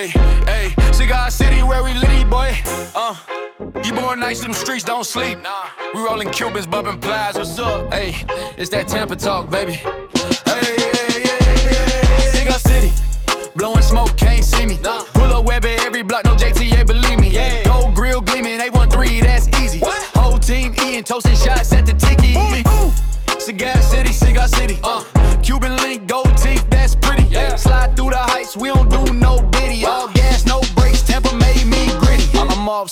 Hey, hey, Cigar City where we litty, boy. Uh, you born nice, them streets don't sleep. We rolling Cubans, bumping plies. What's up? Hey, it's that Tampa talk, baby. Hey, hey, hey, hey, Cigar City. Blowing smoke, can't see me. Pull up web at every block, no JTA, believe me. Gold grill gleaming, 813, that's easy. Whole team eating, toasting shots at the tiki. Cigar City, Cigar City. Uh, Cuban link, gold teeth, that's pretty. Slide through the heights, we don't do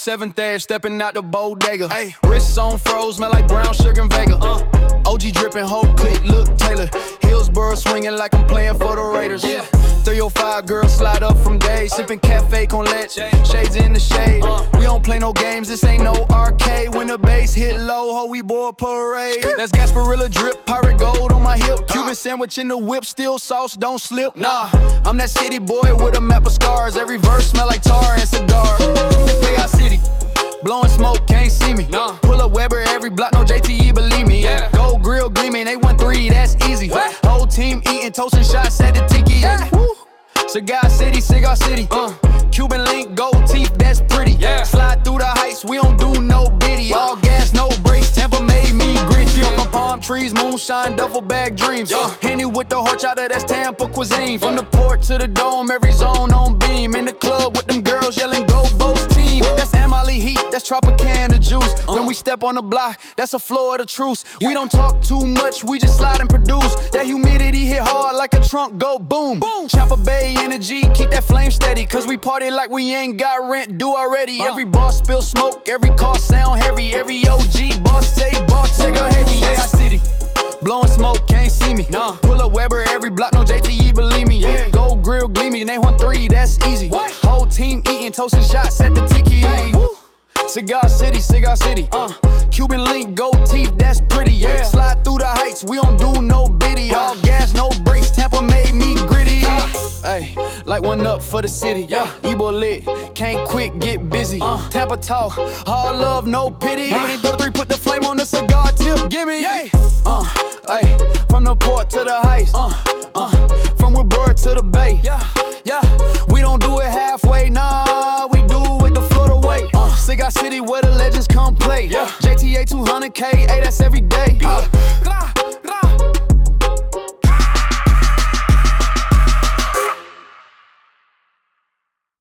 seventh edge, stepping out the bodega. Hey, wrists on froze, smell like brown sugar and Vega. Uh, OG dripping, whole click, look Taylor. Hillsborough swinging like I'm playing for the Raiders. Yeah. 305 girls slide up from days, sipping cafe con leche, shades in the shade. We don't play no games, this ain't no arcade. When the bass hit low, ho, we board parade. That's Gasparilla drip, pirate gold on my hip. Cuban sandwich in the whip, still sauce, don't slip. Nah, I'm that city boy with a map of scars. Every verse smell like tar and cigar. Every block, no JTE, believe me. Yeah. Gold grill gleaming, they won three, that's easy. Whole team eating, toasting shots at the tiki. Woo. Cigar City, Cigar City. Uh. Cuban link, gold teeth, that's pretty. Yeah. Slide through the heights, we don't do no biddy. All gas, no brakes, Tampa made me gritty. Up on palm trees, moonshine, duffel bag dreams. Yeah. Henny with the horchata, that's Tampa cuisine. From the port to the dome, every zone on beam. In the club with them girls yelling, go both Tropicana juice. Uh. When we step on the block, that's a floor of the truce. We don't talk too much, we just slide and produce. That humidity hit hard like a trunk, go boom. boom. Chopper Bay energy, keep that flame steady. Cause we party like we ain't got rent due already. Uh. Every boss spill smoke, every car sound heavy. Every OG boss say boss, Cigar heavy. Yeah, city. Blowing smoke, can't see me. Nah. Pull up Weber, every block, no JTE, believe me. Yeah. Gold grill gleaming, they want three, that's easy. What? Whole team eating, toasting shots at the tiki. Woo. Cigar City, Cigar City. Uh, Cuban link, gold teeth, that's pretty. Yeah. Slide through the heights, we don't do no biddy. All gas, no brakes, Tampa made me gritty. Hey, like one up for the city. Yeah, Ybor lit, can't quit, get busy. Uh, Tampa talk, all love, no pity. Uh, three, put the flame on the cigar tip, gimme. Yeah. Uh, hey, from the port to the heights. Uh, uh, from Woodburn to the bay. Yeah, yeah, we don't do it 200K, hey, that's every day. Uh,